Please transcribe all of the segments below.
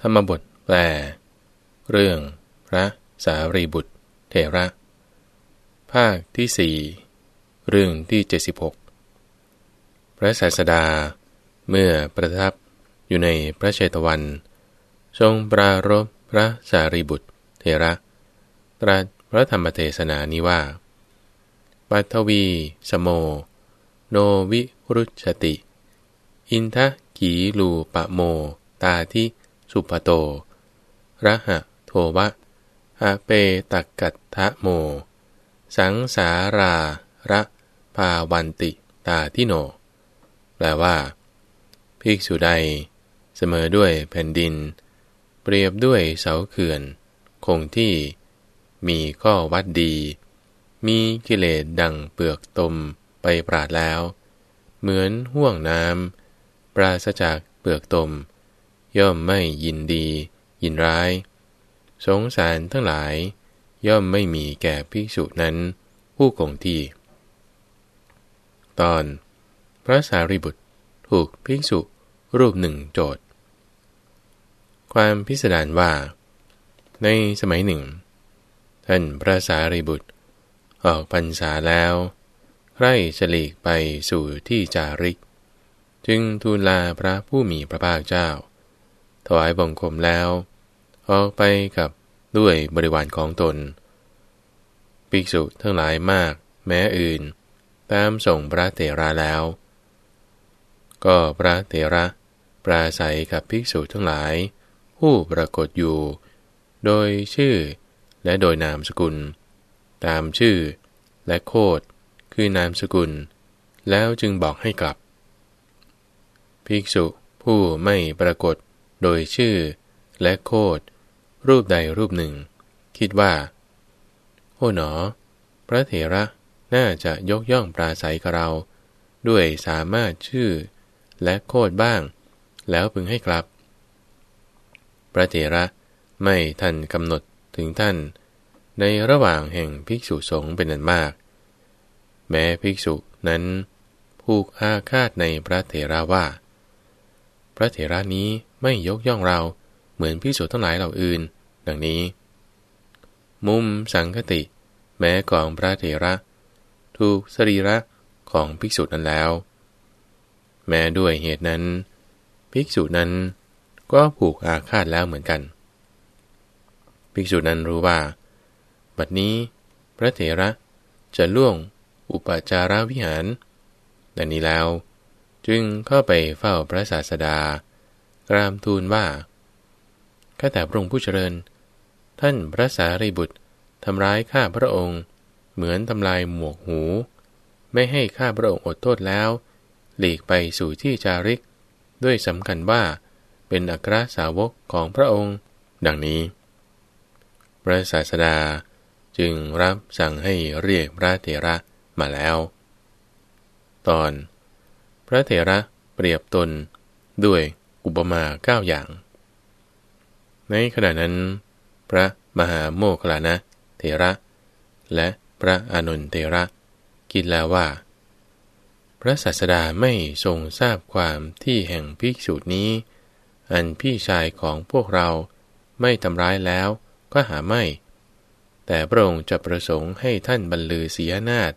ธรรมบทแปล เรื่องพระสารีบุตร เทระ ภาคที่สี่เรื่องที่ 76 พระศาสดา เมื่อประทับอยู่ในพระเชตวัน ทรงปรารบพระสารีบุตร เทระ ตรัสพระธรรมเทศนานี้ว่า ปัทวี สโม โนวิรุชติ อินทะกีลูปะโม ตาทิ สุปโต ระหะโทวะอเปตักกัตทะโม สังสาราระภาวันติตาทิโน แปลว่า ภิกษุใด เสมอด้วยแผ่นดิน เปรียบด้วยเสาเขื่อน คงที่ มีข้อวัดดี มีกิเลสดังเปลือกตมไปปราดแล้ว เหมือนห่วงน้ำปราศจากเปลือกตม ย่อมไม่ยินดี ยินร้าย สงสารทั้งหลาย ย่อมไม่มีแก่ภิกษุนั้น ผู้คงที่ ตอน พระสารีบุตรถูกภิกษุรูปหนึ่งโจทย์ ความพิสดารว่า ในสมัยหนึ่ง ท่านพระสารีบุตร ออกพรรษาแล้วใคร่ฉลีกไปสู่ที่จาริก จึงทูลลาพระผู้มีพระภาคเจ้า ถวายบังคมแล้ว ออกไปกับด้วยบริวารของตน ภิกษุทั้งหลายมาก แม้อื่น ตามส่งพระเถระแล้ว ก็พระเถระ ปราศัยกับภิกษุทั้งหลาย ผู้ปรากฏอยู่ โดยชื่อและโดยนามสกุล ตามชื่อและโคดคือนามสกุล แล้วจึงบอกให้กลับ ภิกษุผู้ไม่ปรากฏ โดยชื่อและโคดรูปใดรูปหนึ่ง คิดว่า โอ้หนอ พระเถระน่าจะยกย่องปราศัยกับเรา ด้วยสามารถชื่อและโคดบ้าง แล้วพึงให้กลับ พระเถระไม่ทันกำหนดถึงท่าน ในระหว่างแห่งภิกษุสงฆ์เป็นอันมาก แม้ภิกษุนั้นผูกอาคาดในพระเถระว่า พระเถระนี้ไม่ยกย่องเราเหมือนพิสูจน์ทั้งหลายเหล่าอื่น ดังนี้ มุมสังคติ แม้ของพระเถระ ถูกสรีระของภิกษุนั้นแล้ว แม้ด้วยเหตุนั้น ภิกษุนั้นก็ผูกอาฆาตแล้วเหมือนกัน ภิกษุนั้นรู้ว่า บัดนี้พระเถระจะล่วงอุปจาระวิหารดังนี้แล้ว จึงเข้าไปเฝ้าพระศาสดา กรามทูลว่า ข้าแต่พระองค์ผู้เจริญ ท่านพระสารีบุตรทำร้ายข้าพระองค์ เหมือนทำลายหมวกหู ไม่ให้ข้าพระองค์อดโทษแล้ว หลีกไปสู่ที่จาริก ด้วยสำคัญว่าเป็นอัครสาวกของพระองค์ ดังนี้ พระศาสดาจึงรับสั่งให้เรียกพระเถระมาแล้ว ตอน พระเถระเปรียบตนด้วยอุปมาเก้าอย่าง ในขณะนั้น พระมหาโมคลานะเทระ และพระอานนเทระคิดแล้วว่า พระศาสดาไม่ทรงทราบความที่แห่งภิกษุนี้ อันพี่ชายของพวกเราไม่ทำร้ายแล้วก็หาไม่ แต่พระองค์จะประสงค์ให้ท่านบรรลือเสียนาฏ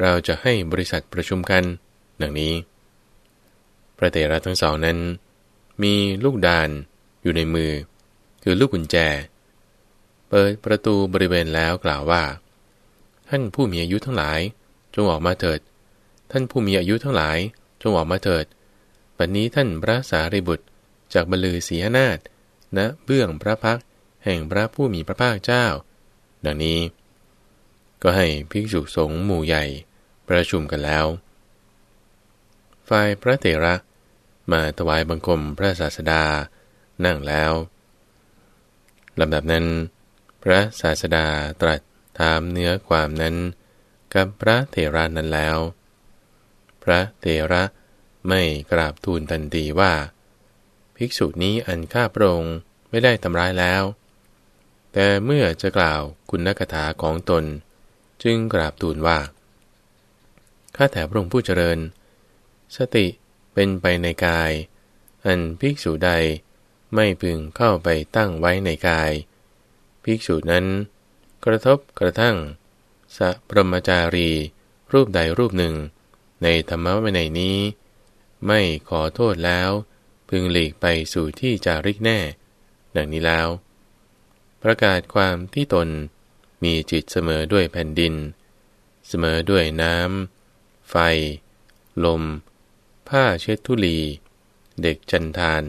เราจะให้บริษัทประชุมกัน ดังนี้ ระเตระทั้งสองนั้น มีลูกดานอยู่ในมือ คือลูกกุญแจ เปิดประตูบริเวณแล้วกล่าวว่า ท่านผู้มีอายุทั้งหลาย จงออกมาเถิด ท่านผู้มีอายุทั้งหลาย จงออกมาเถิดปัจนี้ท่านพระสารีบุตรจากบรลือศียนาฏณนะเบื้องพระพักแห่งพระผู้มีพระภาคเจ้า ดังนี้ ก็ให้ภิกษุสงฆ์หมู่ใหญ่ประชุมกันแล้ว ฝ่ายพระเถระ มาถวายบังคมพระศาสดา นั่งแล้วลำดับนั้น พระศาสดาตรัสถามเนื้อความนั้น กับพระเถระนั้นแล้ว พระเถระไม่กราบทูลทันทีว่า ภิกษุนี้อันข้าพระองค์ไม่ได้ทำร้ายแล้ว แต่เมื่อจะกล่าวคุณกถาของตน จึงกราบทูลว่า ข้าแต่พระองค์ผู้เจริญ สติ เป็นไปในกาย อันภิกษุใดไม่พึงเข้าไปตั้งไว้ในกาย ภิกษุนั้น กระทบกระทั่งสัพรมจารี รูปใดรูปหนึ่ง ในธรรมะวินัยนี้ ไม่ขอโทษแล้ว พึงหลีกไปสู่ที่จาริกแน่ ดังนี้แล้ว ประกาศความที่ตนมีจิตเสมอด้วยแผ่นดิน เสมอด้วยน้ำไฟ ลม ผ้าเช็ดทุลี เด็กจันทาน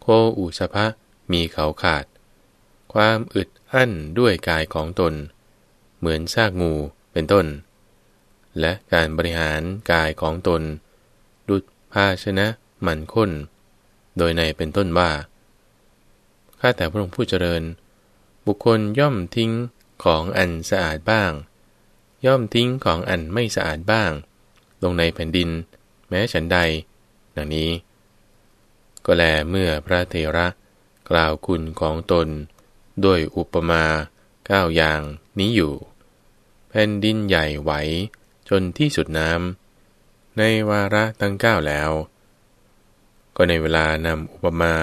โคอุสภะมีเขาขาด ความอึดอั้นด้วยกายของตน เหมือนซากงูเป็นต้น และการบริหารกายของตน ดุดภาชนะมันข้น โดยในเป็นต้นว่า ข้าแต่พระองค์ผู้เจริญ บุคคลย่อมทิ้งของอันสะอาดบ้าง ย่อมทิ้งของอันไม่สะอาดบ้าง ลงในแผ่นดิน ม้ฉันใด ดังนี้ ก็แลเมื่อพระเทระกล่าวคุณของตน ด้วยอุปมาก้าวอย่างนี้อยู่ แผ่นดินใหญ่ไหวจนที่สุดน้ำในวาระตั้งเก้าแล้ว ก็ในเวลานำอุปมา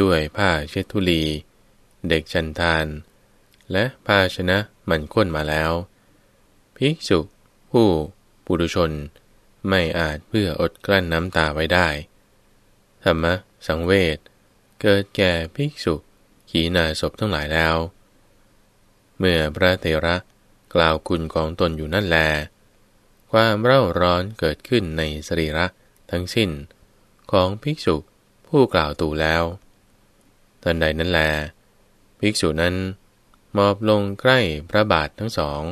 ด้วยผ้าเช็ดทุลี เด็กชันทาน และภาชนะมันข้นมาแล้ว ภิกษุ ผู้ ปุถุชน ไม่อาจเพื่ออดกลั้นน้ำตาไว้ได้ ธรรมะ สังเวชเกิดแก่ภิกษุขีนาศพทั้งหลายแล้ว เมื่อพระเทระกล่าวคุณของตนอยู่นั่นแล ความเร่าร้อนเกิดขึ้นในสรีระทั้งสิ้นของภิกษุผู้กล่าวตู่แล้วตอนใดนั้นแล ภิกษุนั้นมอบลงใกล้พระบาททั้งสอง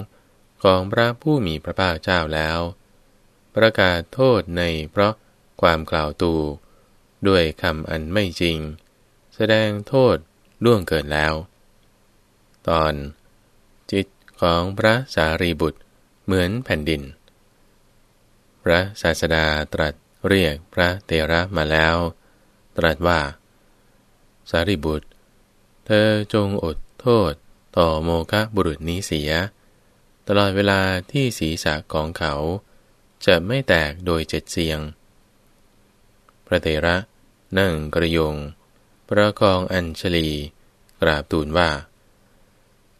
ของพระผู้มีพระภาคเจ้าแล้ว ประกาศโทษในเพราะความกล่าวตู ด้วยคำอันไม่จริง แสดงโทษล่วงเกินแล้ว ตอน จิตของพระสารีบุตรเหมือนแผ่นดิน พระศาสดาตรัสเรียกพระเตระมาแล้ว ตรัสว่า สารีบุตร เธอจงอดโทษต่อโมคะบุรุษนี้เสีย ตลอดเวลาที่ศีรษะของเขา จะไม่แตกโดยเจ็ดเสียง พระเถระ นั่งกระยง ประคองอัญชลี กราบตูนว่า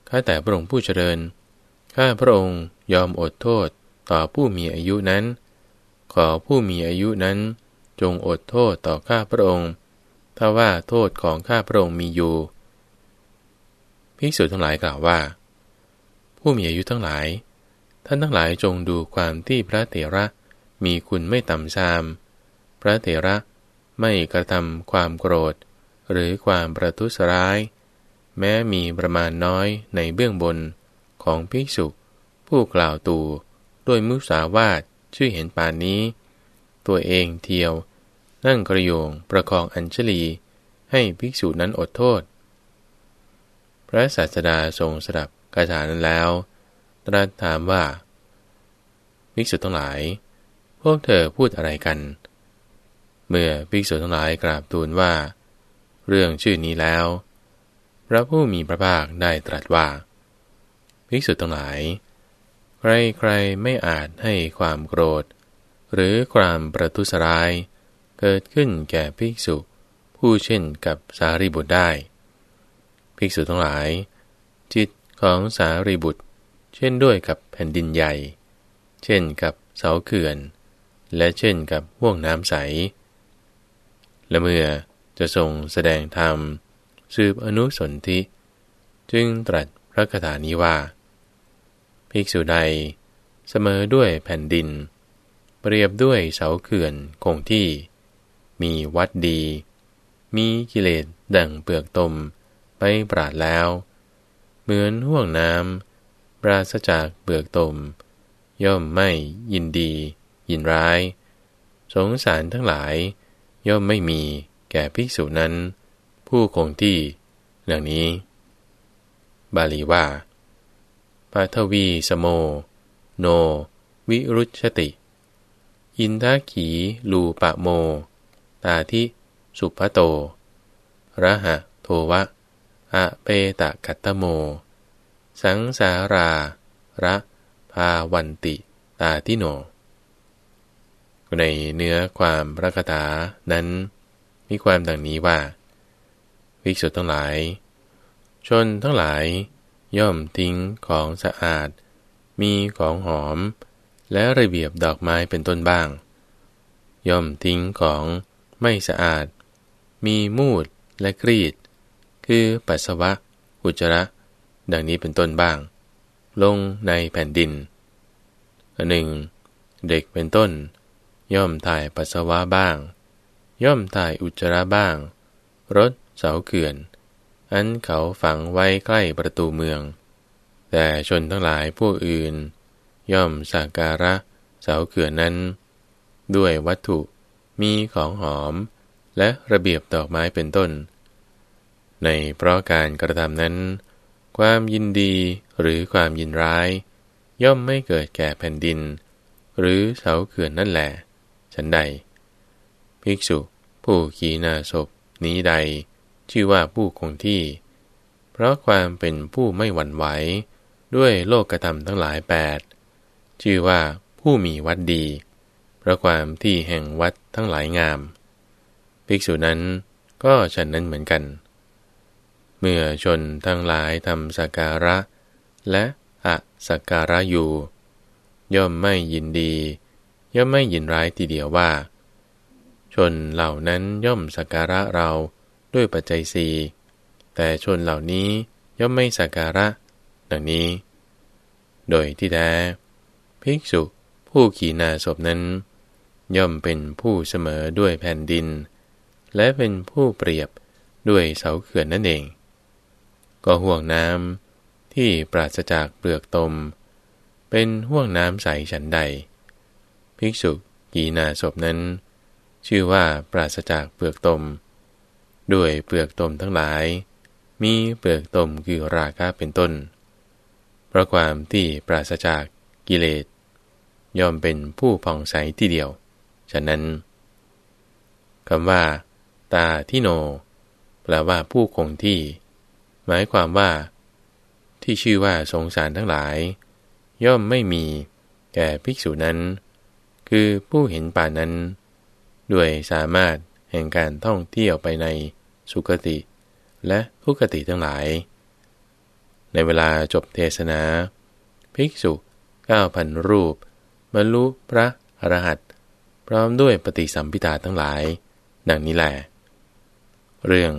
ข้าแต่พระองค์ผู้เจริญ ข้าพระองค์ยอมอดโทษต่อผู้มีอายุนั้น ขอผู้มีอายุนั้น จงอดโทษต่อข้าพระองค์ ถ้าว่าโทษของข้าพระองค์มีอยู่ ภิกษุทั้งหลายกล่าวว่า ผู้มีอายุทั้งหลาย ท่านทั้งหลายจงดูความที่พระเถระมีคุณไม่ต่ำซาม พระเถระไม่กระทำความโกรธ หรือความประทุษร้าย แม้มีประมาณน้อยในเบื้องบนของภิกษุ ผู้กล่าวตูด้วยมุสาวาทชื่อเห็นป่านนี้ ตัวเองเทียว นั่งกระโยงประคองอัญชลีให้ภิกษุนั้นอดโทษ พระศาสดาทรงสดับคาถานั้นแล้ว ตรัสถามว่าภิกษุทั้งหลาย พวกเธอพูดอะไรกัน เมื่อภิกษุทั้งหลายกราบทูลว่า เรื่องชื่อนี้แล้ว พระผู้มีพระภาคได้ตรัสว่า ภิกษุทั้งหลาย ใครๆไม่อาจให้ความโกรธ หรือความประทุษร้าย เกิดขึ้นแก่ภิกษุผู้เช่นกับสารีบุตรได้ ภิกษุทั้งหลาย จิตของสารีบุตร เช่นด้วยกับแผ่นดินใหญ่ เช่นกับเสาเขื่อน และเช่นกับห่วงน้ำใส และเมื่อจะทรงแสดงธรรม สืบอนุสนธิ จึงตรัสพระคาถานี้ว่า ภิกษุใดเสมอด้วยแผ่นดิน เปรียบด้วยเสาเขื่อนคงที่ มีวัดดี มีกิเลสดั่งเปลือกตมไปปราดแล้ว เหมือนห่วงน้ำ ปราศจากเบือกตม ย่อมไม่ยินดี ยินร้าย สงสารทั้งหลาย ย่อมไม่มีแก่ภิกษุนั้น ผู้คงที่ดังนี้ บาลีว่าปาทวีสโม โน วิรุชติ อินทาขีลูปะโม ตาทิสุภโต ระหะโทวะ อะเปตะกัตโม สังสาราระภาวันติตาทิโน ในเนื้อความพระคาถานั้น มีความดังนี้ว่าภิกษุทั้งหลาย ชนทั้งหลายย่อมทิ้งของสะอาด มีของหอม และระเบียบดอกไม้เป็นต้นบ้าง ย่อมทิ้งของไม่สะอาด มีมูดและกรีด คือปัสสาวะอุจจาระ ดังนี้เป็นต้นบ้าง ลงในแผ่นดินอันหนึ่ง เด็กเป็นต้น ย่อมถ่ายปัสสาวะบ้าง ย่อมถ่ายอุจจาระบ้าง รถเสาเขื่อน อันเขาฝังไว้ใกล้ประตูเมือง แต่ชนทั้งหลายพวกอื่น ย่อมสักการะเสาเขื่อนนั้น ด้วยวัตถุมีของหอมและระเบียบดอกไม้เป็นต้น ในเพราะการกระทำนั้น ความยินดีหรือความยินร้าย ย่อมไม่เกิดแก่แผ่นดิน หรือเสาเขื่อนนั่นแหละฉันใด ภิกษุ ผู้ขีนาศพนี้ใด ชื่อว่าผู้คงที่ เพราะความเป็นผู้ไม่หวั่นไหว ด้วยโลกธรรมทั้งหลายแปดชื่อว่าผู้มีวัดดี เพราะความที่แห่งวัดทั้งหลายงาม ภิกษุนั้นก็ฉันนั้นเหมือนกัน เมื่อชนทั้งหลายทำสักการะ และอะสักการะอยู่ ย่อมไม่ยินดี ย่อมไม่ยินร้ายทีเดียวว่า ชนเหล่านั้นย่อมสักการะเราด้วยปัจจัยสีแต่ชนเหล่านี้ย่อมไม่สักการะ ดังนี้ โดยที่แท้ภิกษุผู้ขี่นาศพนั้น ย่อมเป็นผู้เสมอด้วยแผ่นดิน และเป็นผู้เปรียบด้วยเสาเขื่อนนั่นเอง ก็ห่วงน้ำที่ปราศจากเปลือกตม เป็นห่วงน้ำใสฉันใด ภิกษุกีนาศพนั้น ชื่อว่าปราศจากเปลือกตม ด้วยเปลือกตมทั้งหลาย มีเปลือกตมคือราคะเป็นต้น เพราะความที่ปราศจากกิเลสย่อมเป็นผู้ผ่องใสที่เดียว ฉะนั้นคำว่า ตาที่โน แปลว่าผู้คงที่ หมายความว่า ที่ชื่อว่าสงสารทั้งหลาย ย่อมไม่มีแก่ภิกษุนั้น คือผู้เห็นป่านั้น ด้วยสามารถแห่งการท่องเที่ยวไปในสุคติ และทุกติทั้งหลาย ในเวลาจบเทศนา ภิกษุเก้าพันรูปบรรลุพระอรหันต์พร้อมด้วยปฏิสัมพิทาทั้งหลาย ดังนี้แหละเรื่อง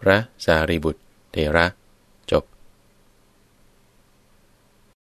พระสารีบุตร เทระ